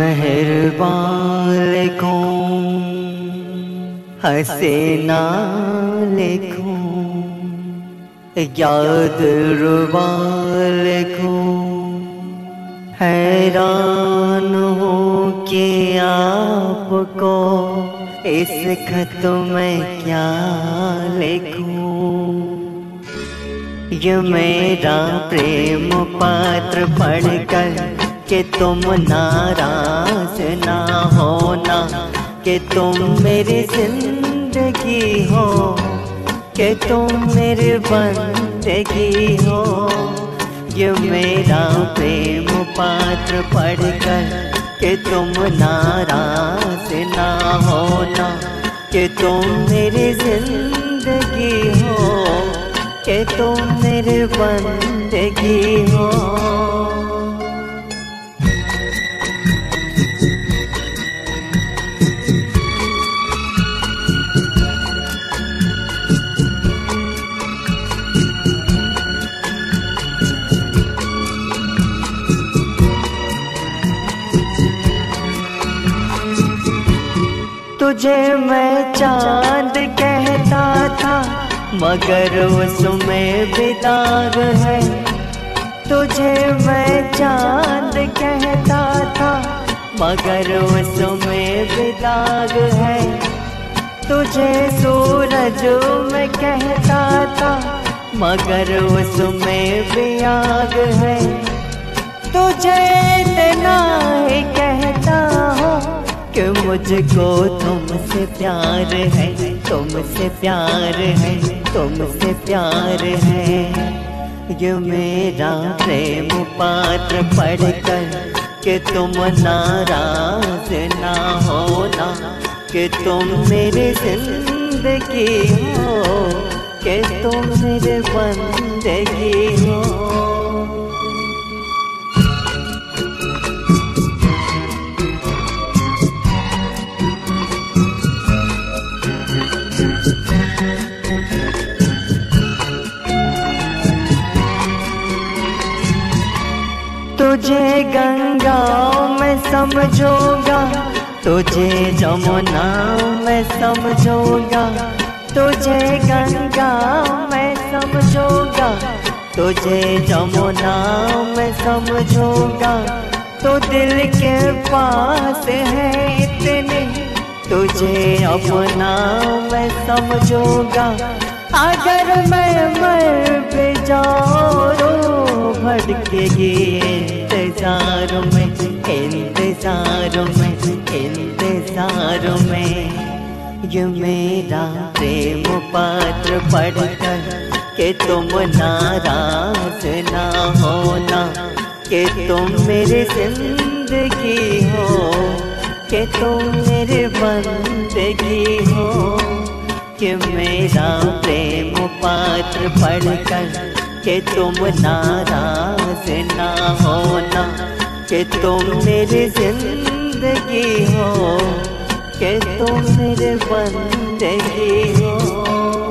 मेहरबान लिखूं, हसे ना लिखूं, याद रुबा लिखूं। हैरान हूँ कि आपको इस खत में क्या लिखूं। ये मेरा प्रेम पात्र पढ़कर कि तुम नाराज़ ना होना, कि तुम मेरी ज़िंदगी हो, कि तुम मेरे बंदगी हो। ये मेरा प्रेम पात्र पढ़कर कि तुम नाराज़ ना होना, कि तुम मेरी ज़िंदगी हो, कि तुम मेरे बंदगी हो। तुझे मैं चाँद कहता था, मगर उसमें भी दाग है। तुझे मैं चाँद कहता था, मगर उसमें भी दाग है। तुझे सूरज में कहता था, मगर उसमें भी है। तुझे इतना ही कहता हूँ कि मुझको तुमसे प्यार है, तुमसे प्यार है, तुमसे प्यार है। ये मेरा प्रेम पात्र पढ़कर कि तुम नाराज़ ना होना, कि तुम मेरे ज़िंदगी हो, कि तुम मेरे बंदगी हो। तुझे गंगा मैं समझोगा। तुझे जमुना में समझोगा। तुझे गंगा मैं समझोगा। तुझे जमुना में समझोगा। तो दिल के पास है इतने। तुझे अपना मैं समझोगा। अगर मैं मर जाऊँ भटकेगी इंतज़ार में इंतज़ार में इंतज़ार में। ये मेरा प्रेम पात्र पढ़कर के तुम नाराज़ ना होना, कि तुम मेरे ज़िंदगी हो, कि तुम मेरे बंदगी हो। कि मेरा प्रेम पात्र पढ़कर कि तुम नाराज़ ना होना, कि तुम मेरी ज़िंदगी हो, कि तुम मेरे बंदगी हो।